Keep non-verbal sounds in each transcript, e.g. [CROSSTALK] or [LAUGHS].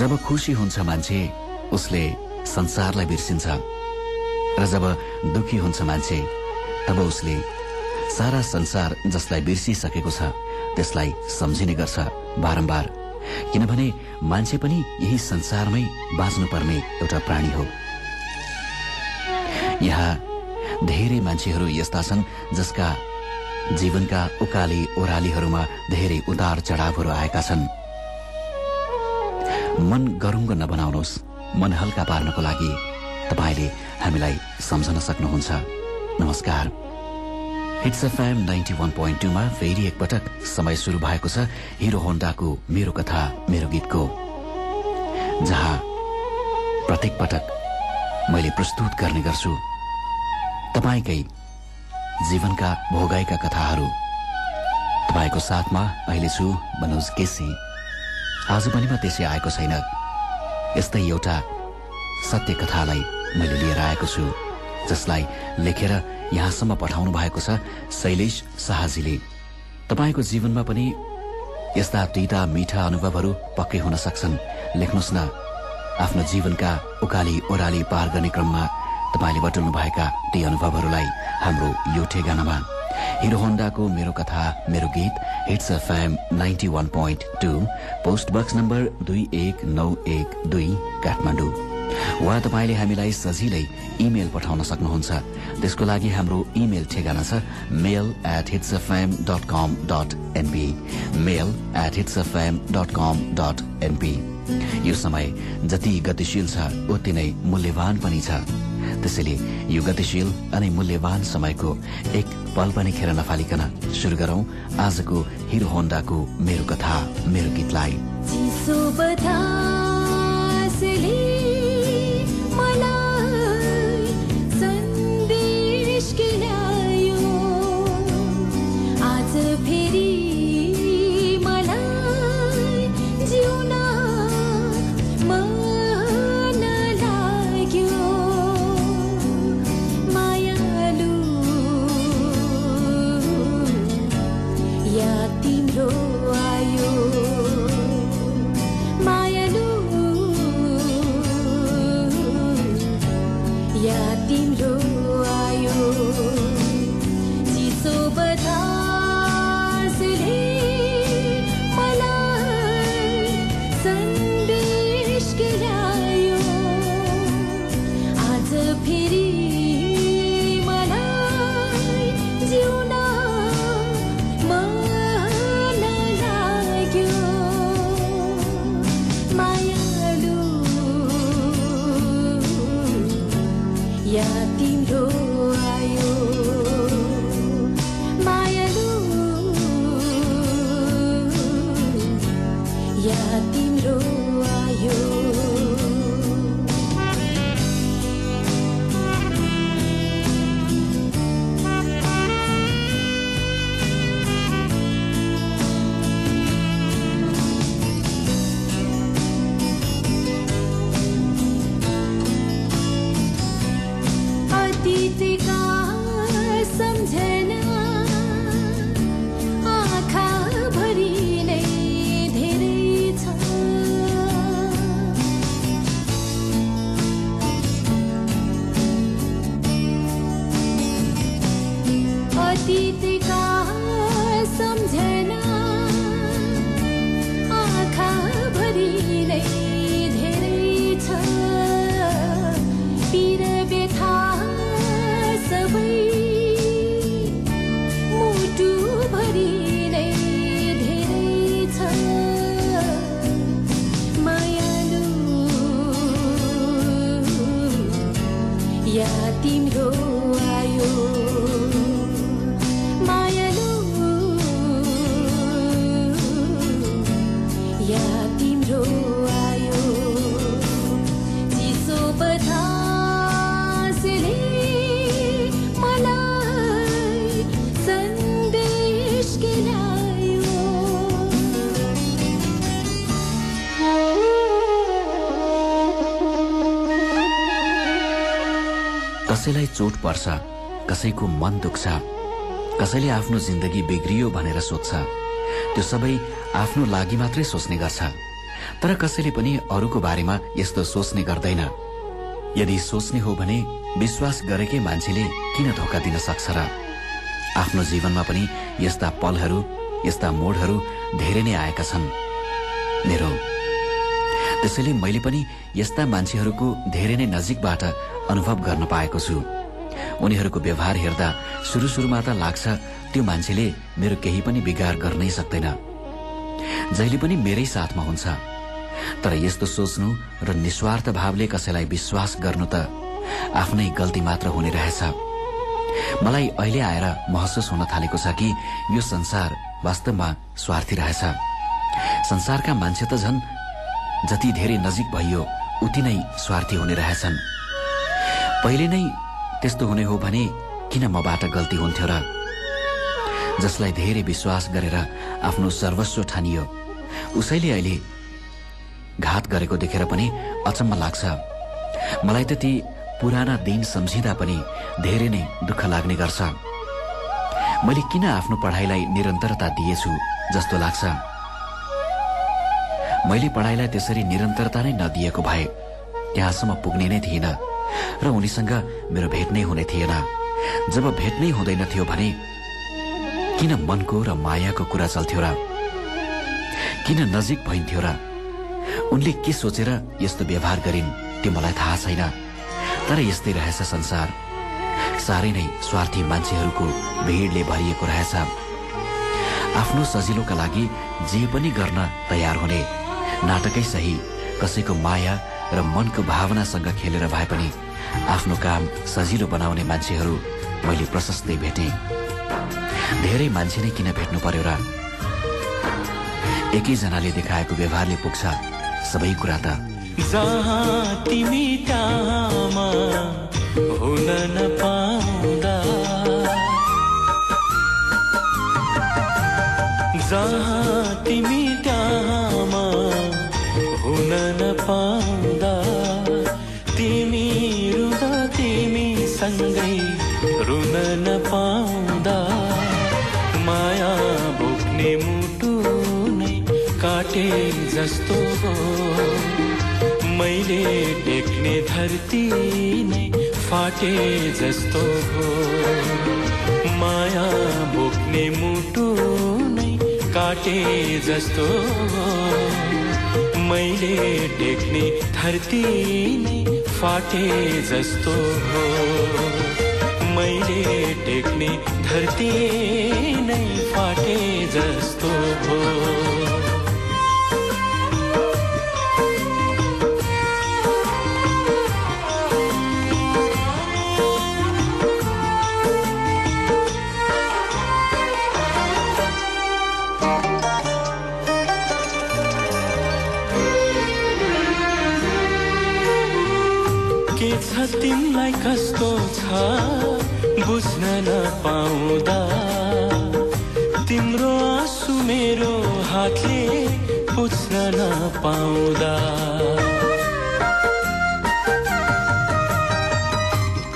जब खुसी हुन्छ मान्छे उसले संसारलाई बिर्सिन्छ। र जब दुखी हुन्छ मान्छे तब उसले सारा संसार जसलाई बिर्सिसकेको छ त्यसलाई सम्झिने गर्छ बारम्बार। किनभने मान्छे पनि यही संसारमै बाँच्नुपर्ने एउटा प्राणी हो। यहाँ धेरै मान्छेहरू यस्ता छन् जसका जीवनका उकाली ओह्रालीहरूमा धेरै उतार चढावहरू आएका छन्। मन गरुङ्ग नबनाउनुहोस् मन हल्का पार्नको लागि तपाईँले हामीलाई सम्झन सक्नुहुन्छ। नमस्कार। Hits FM ninety one point टूमा फेरि एकपटक समय सुरु भएको छ हिरो होन्डाको मेरो कथा मेरो गीतको। जहाँ प्रत्येक पटक मैले प्रस्तुत गर्ने गर्छु। तपाईँकै जीवनका भोगाइका कथाहरू। तपाईँको साथमा अहिले छु मनोज केसी। आज पनि म त्यसै आएको छैन। यस्तै एउटा सत्य कथालाई मैले लिएर आएको छु जसलाई लेखेर यहाँसम्म पठाउनु भएको छ शैलेश शाहजीले। तपाईँको जीवनमा पनि यस्ता तिता मिठा अनुभवहरू पक्कै हुन सक्छन्। लेख्नुहोस् न आफ्नो जीवनका उकाली ओह्राली पार गर्ने क्रममा तपाईँले बटुल्नु भएका ती अनुभवहरूलाई हाम्रो यो ठेगानामा हिरो होन्डाको मेरो कथा मेरो गीत Hits FM ninety one point two post box number दुई एक नौ एक दुई काठमाडौँ वा तपाईँले हामीलाई सजिलै इमेल पठाउन सक्नुहुन्छ। त्यसको लागि हाम्रो इमेल ठेगाना छ mail at hits FM dot com dot NP mail at hits FM dot com dot NP यो समय जति गतिशील छ उति नै मूल्यवान पनि छ। त्यसैले यो गतिशील अनि मूल्यवान समयको एक पल पनि खेर नफालिकन शुरू गरौं आजको हिरो होन्डाको मेरो कथा मेरो गीतलाई। कसैलाई पर्छ कसैको मन दुख्छ। कसैले आफ्नो जिन्दगी बिग्रियो भनेर सोध्छ। त्यो सबै आफ्नो लागि मात्रै सोच्ने गर्छ। तर कसैले पनि अरूको बारेमा यस्तो सोच्ने गर्दैन। यदि सोच्ने हो भने विश्वास गरेकै मान्छेले किन धोका दिन सक्छ र? आफ्नो जीवनमा पनि यस्ता पलहरू यस्ता मोडहरू धेरै नै आएका छन्। मेरो त्यसैले मैले पनि यस्ता मान्छेहरूको धेरै नै नजिकबाट अनुभव गर्न पाएको छु। उनीहरूको व्यवहार हेर्दा सुरु सुरुमा त लाग्छ त्यो मान्छेले मेरो केही पनि बिगार गर्नै सक्दैन। जहिले पनि मेरै साथमा हुन्छ। तर यस्तो सोच्नु र निस्वार्थ भावले कसैलाई विश्वास गर्नु त आफ्नै गल्ती मात्र हुने रहेछ। मलाई अहिले आएर महसुस हुन थालेको छ कि यो संसार वास्तवमा स्वार्थी रहेछ। संसारका मान्छे त झन् जति धेरै नजिक भइयो उति नै स्वार्थी हुने रहेछन्। पहिले नै त्यस्तो हुने हो भने किन मबाट गल्ती हुन्थ्यो र? जसलाई धेरै विश्वास गरेर आफ्नो सर्वस्व ठानियो उसैले अहिले घात गरेको देखेर पनि अचम्म लाग्छ। मलाई त ती पुराना दिन सम्झिँदा पनि धेरै नै दुःख लाग्ने गर्छ। मैले किन आफ्नो पढाइलाई निरन्तरता दिएछु जस्तो लाग्छ? मैले पढाइलाई त्यसरी निरन्तरता नै नदिएको भए त्यहाँसम्म पुग्ने नै थिएन र उनीसँग मेरो भेट नै हुने थिएन। जब भेट नै हुँदैन थियो भने किन मनको र मायाको कुरा चल्थ्यो र किन नजिक भइन्थ्यो र उनले के सोचेर यस्तो व्यवहार गरिन् त्यो मलाई थाहा छैन। तर यस्तै रहेछ संसार। साह्रै नै स्वार्थी मान्छेहरूको भिडले भरिएको रहेछ। आफ्नो सजिलोका लागि जे पनि गर्न तयार हुने नाटकै सही कसैको माया र मनको भावनासँग खेलेर भए पनि आफ्नो काम सजिलो बनाउने मान्छेहरू मैले प्रशस्तै भेटे। धेरै मान्छे नै किन भेट्नु पर्यो र? एकैजनाले देखाएको व्यवहारले पुग्छ सबै कुरा त। तिमी बोक्ने मुटु नै काटे जस्तो हो। मैले टेक्ने धरती नै फाटे जस्तो हो। माया बोक्ने मुटु नै काटे जस्तो मैले टेक्ने धरती नै फाटे जस्तो हो। मैले टेक्ने धरती नै फाटे जस्तो हो तिमलाई कस्तो छ बुझ्न नपाउँदा? तिम्रो आँसु मेरो हातले बुझ्न नपाउँदा।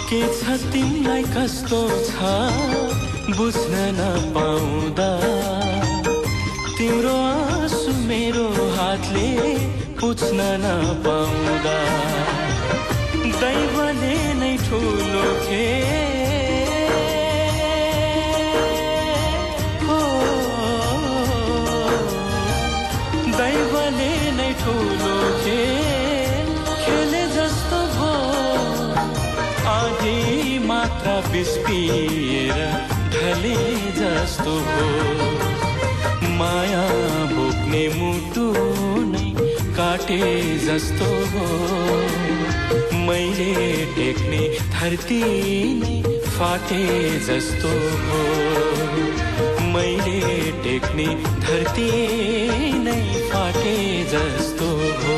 के छ तिमीलाई कस्तो छ बुझ्न नपाउँदा? तिम्रो आँसु मेरो हातले पुछ्न नपाउँदा। दैवले नै ठुलो हो। दैवले नै ठुलो खे खेले जस्तो भो। आधी मात्र बिस्पिएर ढले जस्तो हो। माया बोक्ने मुटु नै काटे जस्तो हो। मैले टेक्ने धरती नै फाटे जस्तो हो। मैले टेक्ने धरती नै फाटे जस्तो हो।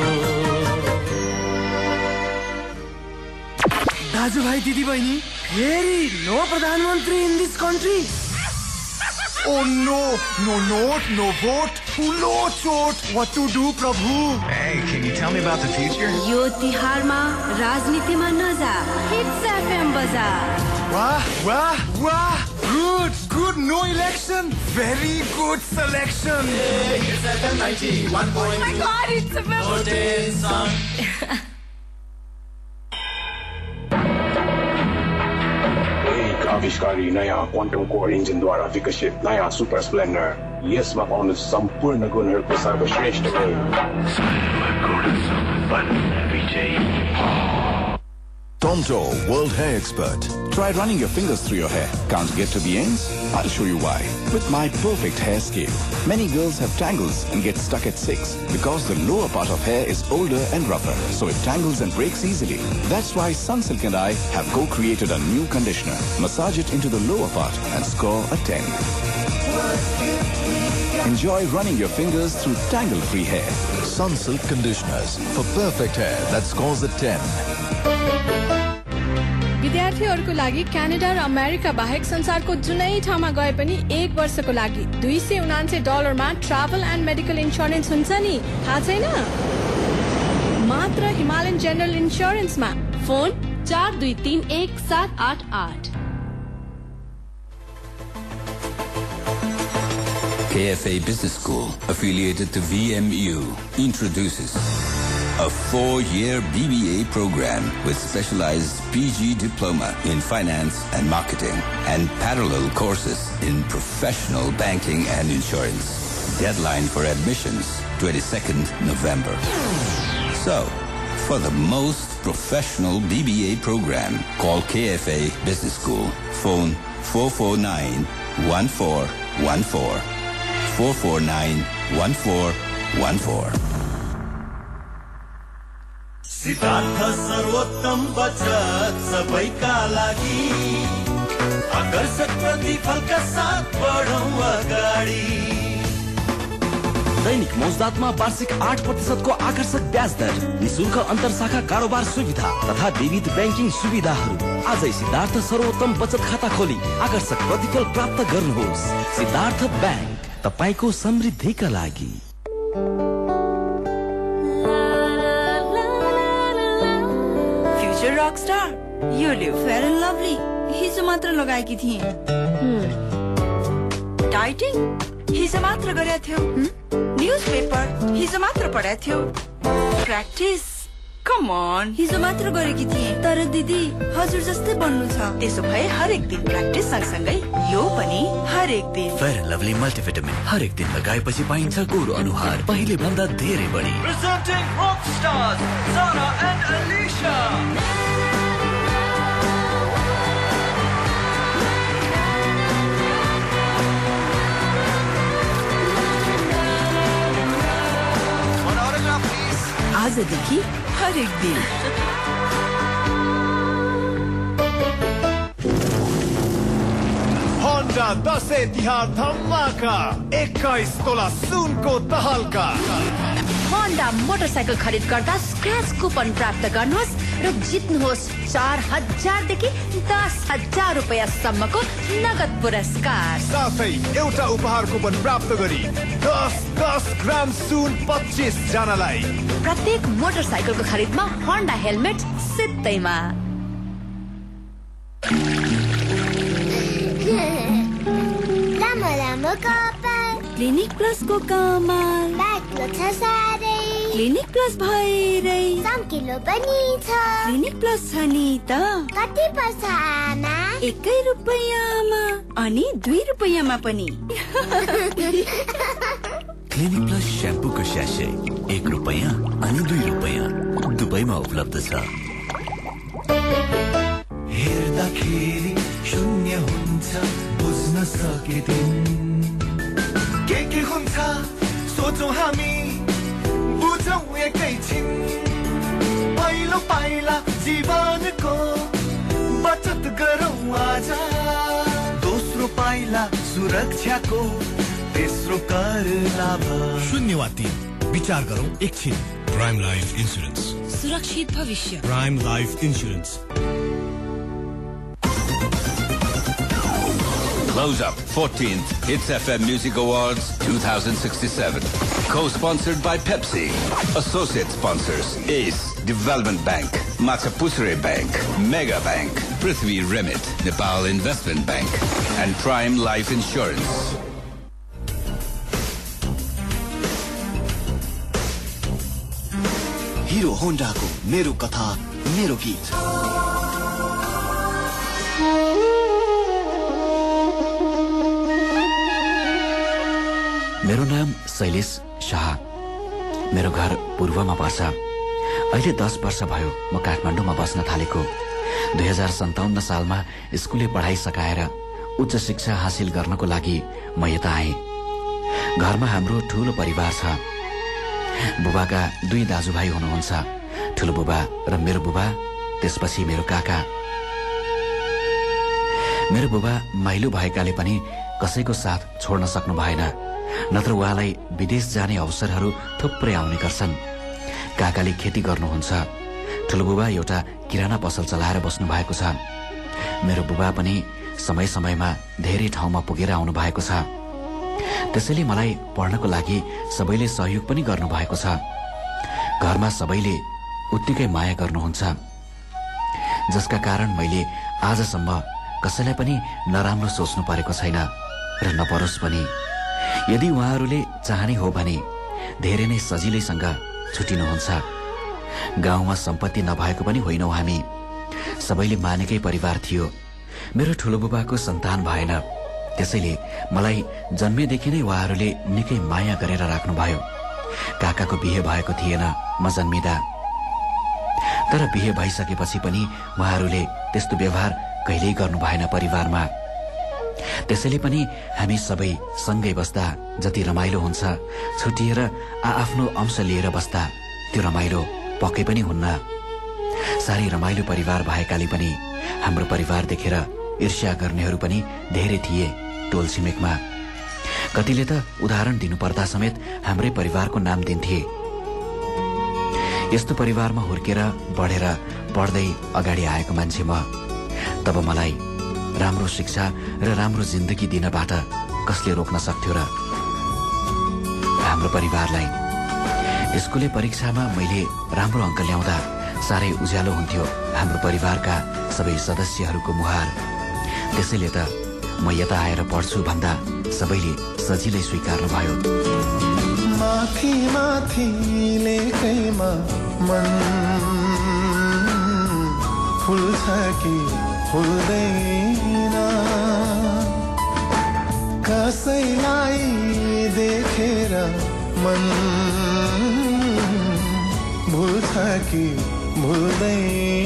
दाजुभाइ दिदीबहिनी फेरि नो प्रधानमन्त्री in this country Oh no, no note, no vote, ठुलो चोट. What to do, प्रभु? Hey, can you tell me about the future? यो तिहारमा राजनीतिमा नजा हिट्स एफएम बजा वाह वाह वाह Good, good, no election. Very good selection. my god, it's a memory. एक [LAUGHS] आविष्कारी नया क्वांटम कोर इंजन इन्जिनद्वारा विकसित नया सुपर स्प्लेंडर यसमा पाउनु सम्पूर्ण गुणहरूको सर्वश्रेष्ठ गुण Tomto, world hair expert. Try running your fingers through your hair. Can't get to the ends? I'll show you why. With my perfect hair scale. Many girls have tangles and get stuck at 6 because the lower part of hair is older and rougher, so it tangles and breaks easily. That's why Sunsilk and I have co-created a new conditioner. Massage it into the lower part and score a 10. Enjoy running your fingers through tangle-free hair. Sunsilk conditioners for perfect hair that scores a 10. विद्यार्थीहरूको लागि Canada र America बाहेक संसारको जुनै ठाउँमा गए पनि एक वर्षको लागि दुई सय उनान्से डलरमा ट्राभल एन्ड मेडिकल इन्सुरेन्स हुन्छ नि? थाहा छैन? मात्र हिमालयन जेनरल इन्सुरेन्समा फोन चार दुई तिन एक सात आठ आठ। KFA Business School, affiliated to VMU, introduces a four-year BBA program with specialized PG diploma in finance and marketing and parallel courses in professional banking and insurance. Deadline for admissions, 22nd November. So, for the most professional BBA program, call KFA Business School. Phone 449-1414. 449-1414. Siddhartha सर्वोत्तम बचत सबैका लागि। आकर्षक प्रतिफलका साथ बढौँ अगाडि। दैनिक मौजदातमा वार्षिक आठ प्रतिशतको आकर्षक ब्याज दर निशुल्क अन्तर शाखा कारोबार सुविधा तथा विविध ब्याङ्किङ सुविधाहरू। आजै सिद्धार्थ सर्वोत्तम बचत खाता खोली आकर्षक प्रतिफल प्राप्त गर्नुहोस्। सिद्धार्थ ब्याङ्क तपाईँको समृद्धिका लागि। फ्युचर रक स्टार यो लियो फेयर एन्ड लभली हिजो मात्र लगाएकी थिएँ। डाइटिङ हिजो मात्र गरेका थियो। न्युज पेपर हिजो मात्र पढाएको थियो। प्र्याक्टिस कम अन हिजो मात्र गरेकी थिएँ तर दिदी हजुर जस्तै बन्नु छ। त्यसो भए हरेक दिन प्र्याक्टिस सँगसँगै यो पनि हरेक दिन। फेयर एन्ड लभली मल्टिभिटामिन हरेक दिन लगाएपछि पाइन्छ गोरो अनुहार पहिले भन्दा धेरै बढी। please. आजदेखि हरेक होन्डा दसैँ तिहार धमाका एक्काइस तोला सुनको तहल्का होन्डा मोटरसाइकल खरिद गर्दा स्क्रैच कुपन प्राप्त गर्नुहोस् र जित्नुहोस् चार हजारदेखि दस हजार रुपियाँसम्मको नगद पुरस्कार साथै एउटा उपहार कुपन प्राप्त गरी दस दस ग्राम सुन पच्चिस जनालाई प्रत्येक मोटरसाइकलको खरिदमा होन्डा हेलमेट सित्तैमा लामो कपाल क्लिनिक प्लसको कमाल। बाक्लो छ साह्रै। क्लिनिक प्लस भएरै चम्किलो पनि छ। क्लिनिक प्लस छ नि त। कति पर्छ आमा? एकै रुपियाँमा अनि दुई रुपियाँमा पनि। क्लिनिक प्लस स्याम्पूको स्यासे। एक रुपियाँ अनि दुई रुपियाँ दुवैमा उपलब्ध छ। हेर्दाखेरि शून्य हुन्छ। बुझ्न सके दिन के के हुन्छ सोचौँ हामी बुझौँ एकैछिन पहिलो पाइला जीवनको बचत गरौँ आज। दोस्रो पाइला सुरक्षाको तेस्रो कर लाभ। शून्य वा तीन विचार गरौँ एकछिन प्राइम लाइफ इन्सुरेन्स सुरक्षित भविष्य। Prime life insurance Close Up 14th Hits FM Music Awards 2067. Co-sponsored by Pepsi. Associate sponsors Ace Development Bank, Machapusare Bank, Mega Bank, Prithvi Remit, Nepal Investment Bank, and Prime Life Insurance. Hero होन्डाको मेरो कथा मेरो गीत मेरो नाम शैलेश शाह। मेरो घर पूर्वमा पर्छ। अहिले दस वर्ष भयो म काठमाडौँमा बस्न थालेको। दुई हजार सन्ताउन्न सालमा स्कुले पढाइ सकाएर उच्च शिक्षा हासिल गर्नको लागि म यता आएँ। घरमा हाम्रो ठूलो परिवार छ। बुबाका दुई दाजुभाइ हुनुहुन्छ। ठुलो बुबा र मेरो बुबा त्यसपछि मेरो काका। मेरो बुबा माइलो भएकाले पनि कसैको साथ छोड्न सक्नु भएन। नत्र उहाँलाई विदेश जाने अवसरहरू थुप्रै आउने गर्छन्। काकाले खेती गर्नुहुन्छ। ठुलो बुबा एउटा किराना पसल चलाएर बस्नु भएको छ। मेरो बुबा पनि समय समयमा धेरै ठाउँमा पुगेर आउनु भएको छ। त्यसैले मलाई पढ्नको लागि सबैले सहयोग पनि गर्नु भएको छ। घरमा सबैले उत्तिकै माया गर्नुहुन्छ। जसका कारण मैले आजसम्म कसैलाई पनि नराम्रो सोच्नु परेको छैन र नपरोस् पनि। यदि उहाँहरूले चाहने हो भने धेरै नै सजिलैसँग छुटिनुहुन्छ। गाउँमा सम्पत्ति नभएको पनि होइनौ हामी। सबैले मानेकै परिवार थियो। मेरो ठुलो बुबाको सन्तान भएन। त्यसैले मलाई जन्मेदेखि नै उहाँहरूले निकै माया गरेर राख्नुभयो। काकाको बिहे भएको थिएन म जन्मिँदा। तर बिहे भइसकेपछि पनि उहाँहरूले त्यस्तो व्यवहार कहिल्यै गर्नु भएन परिवारमा। त्यसैले पनि हामी सबै सँगै बस्दा जति रमाइलो हुन्छ छुटिएर आफ्नो अंश लिएर बस्दा त्यो रमाइलो पक्कै पनि हुन्न। साह्रै रमाइलो परिवार भएकाले पनि हाम्रो परिवार देखेर ईर्ष्या गर्नेहरू पनि धेरै थिए टोल छिमेकमा कतिले त उदाहरण दिनुपर्दा समेत हाम्रै परिवारको नाम दिन्थे। यस्तो परिवारमा हुर्केर बढेर पढ्दै अगाडि आएको मान्छे म। तब मलाई राम्रो शिक्षा र राम्रो जिन्दगी दिनबाट कसले रोक्न सक्थ्यो र हाम्रो परिवारलाई? स्कुले परीक्षामा मैले राम्रो अङ्क ल्याउँदा साह्रै उज्यालो हुन्थ्यो हाम्रो परिवारका सबै सदस्यहरूको मुहार। त्यसैले त म यता आएर पढ्छु भन्दा सबैले सजिलै स्वीकार्नु भयो। माथि माथि लेखैमा मन फुल्छ कि फुल्दैन? कसैलाई देखेर मन। भुल्छ कि भुल्दैन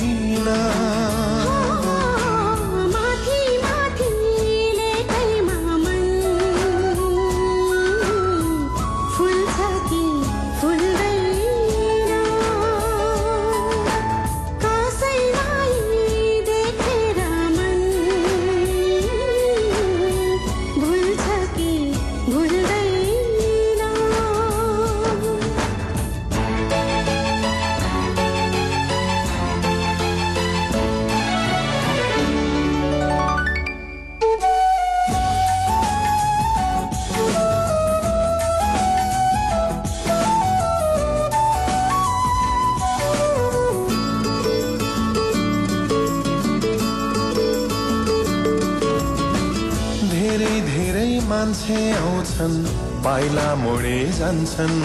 पाइला मोडे जान्छन्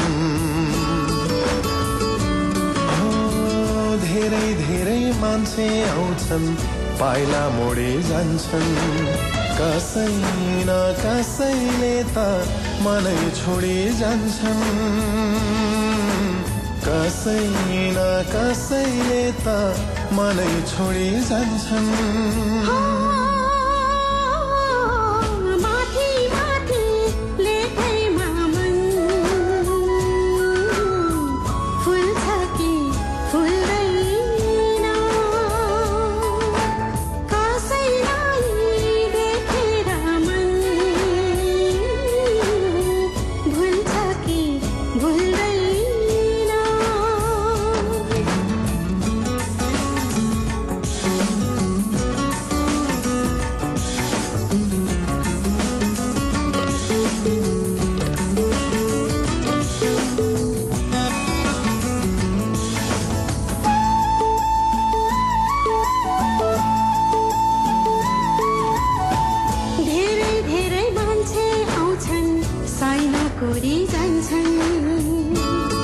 धेरै धेरै मान्छे आउँछन् पाइला मोडे जान्छन्। कसै न कसैले त मनै छोडी जान्छन्। कसै न कसैले त मनै छोडी जान्छन्। कोरी जान्छन् हो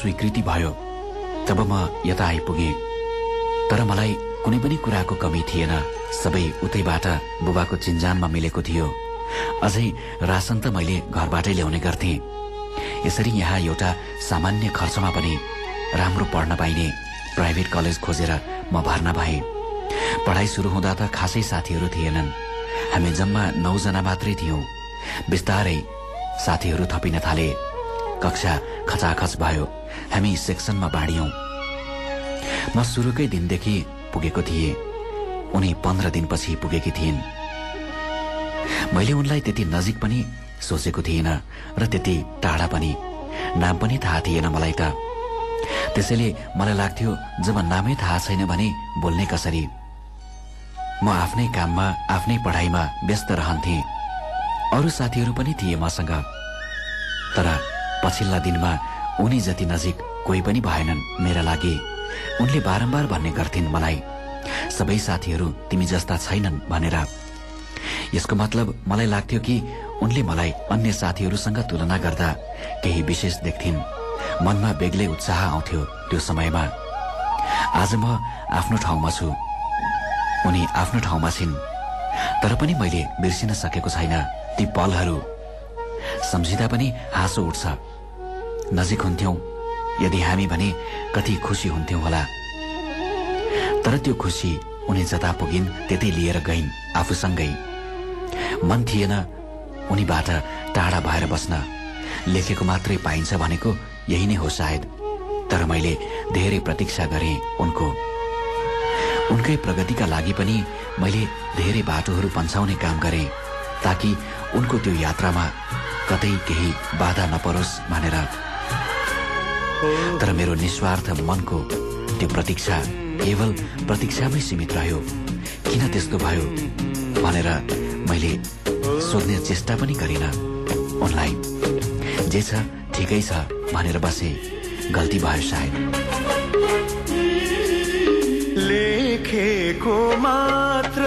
स्वीकृति भयो तब म यता आइपुगे। तर मलाई कुनै पनि कुराको कमी थिएन। सबै उतैबाट बुबाको चिन्जानमा मिलेको थियो। अझै रासन त मैले घरबाटै ल्याउने गर्थे। यसरी यहाँ एउटा सामान्य खर्चमा पनि राम्रो पढ्न पाइने प्राइभेट कलेज खोजेर म भर्ना भए। पढाइ सुरु हुँदा त खासै साथीहरू थिएनन्। हामी जम्मा नौजना मात्रै थियौं। बिस्तारै साथीहरू थपिन थाले। कक्षा खचाखच भयो। हामी सेक्सनमा बाँडियौं। म सुरुकै दिनदेखि पुगेको थिएँ। उनी पन्ध्र दिनपछि पुगेकी थिइन्। मैले उनलाई त्यति नजिक पनि सोचेको थिइनँ र त्यति टाढा पनि। नाम पनि थाहा थिएन मलाई त। त्यसैले मलाई लाग्थ्यो जब नामै थाहा छैन भने बोल्ने कसरी? म आफ्नै काममा आफ्नै पढाइमा व्यस्त रहन्थे। अरू साथीहरू पनि थिए मसँग। तर पछिल्ला दिनमा उनी जति नजिक कोही पनि भएनन् मेरा लागि। उनले बारम्बार भन्ने गर्थिन् मलाई। सबै साथीहरू तिमी जस्ता छैनन् भनेर। यसको मतलब मलाई लाग्थ्यो कि उनले मलाई अन्य साथीहरूसँग तुलना गर्दा केही विशेष देख्थिन्। मनमा बेग्लै उत्साह आउँथ्यो त्यो समयमा। आज म आफ्नो ठाउँमा छु। उनी आफ्नो ठाउँमा छिन्। तर पनि मैले बिर्सिन सकेको छैन ती पलहरू। सम्झिँदा पनि हाँसो उठ्छ। नजिक हुन्थ्यौं। यदि हामी भने कति खुसी हुन्थ्यौं होला। तर त्यो खुसी उनी जता पुगिन् त्यतै लिएर गइन् आफूसँगै। मन थिएन उनीबाट टाढा भएर बस्न। लेखेको मात्रै पाइन्छ भनेको यही नै हो सायद। तर मैले धेरै प्रतीक्षा गरेँ उनको। उनकै प्रगतिका लागि पनि मैले धेरै बाटोहरू पन्छाउने काम गरेँ ताकि उनको त्यो यात्रामा कतै केही बाधा नपरोस् भनेर। तर मेरो निस्वार्थ मनको त्यो प्रतीक्षा केवल प्रतीक्षामै सीमित रह्यो। किन त्यस्तो भयो भनेर मैले सोध्ने चेष्टा पनि गरिन उनलाई। जे छ ठिकै छ भनेर बसे गल्ती भयो सायद। लेखेको मात्र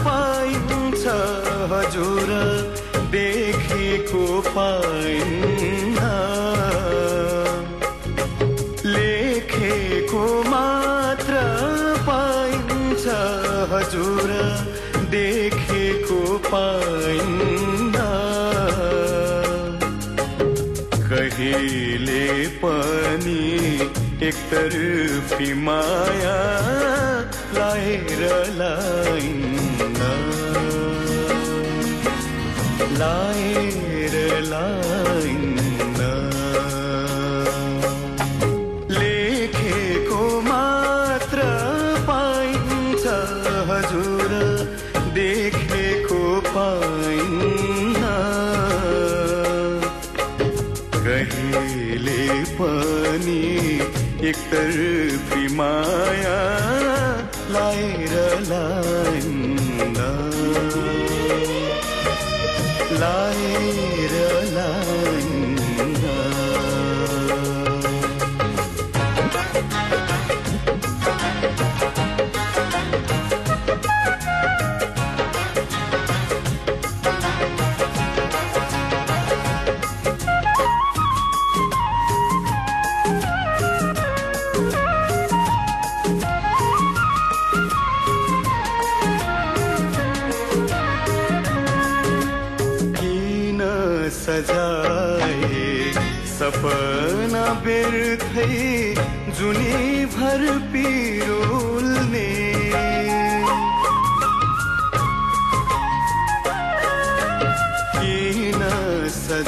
पाइन्छ हजुर। देखेको पाइन्न लेखेको मात्र पाइन्छ हजुर। देखेको पाइन्न। कहिले पनि एकतर्फी माया लाएर लाइन्न। लाएर लाइन्न। पनि एकतर्फी माया।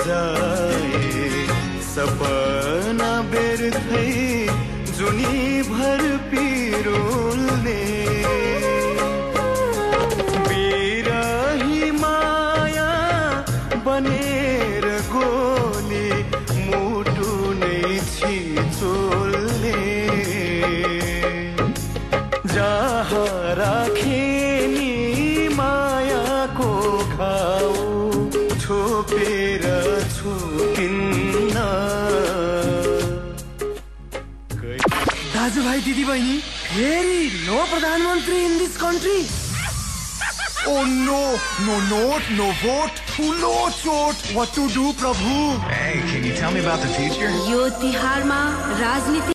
जाए। सपना बेर थई जुनी भर पीरो। दाजुभाइ दिदीबहिनी फेरि नो प्रधानमन्त्री in this country Oh no, no note, no vote, ठुलो चोट what to do प्रभु Hey, can you tell me about the future? यो तिहारमा राजनीति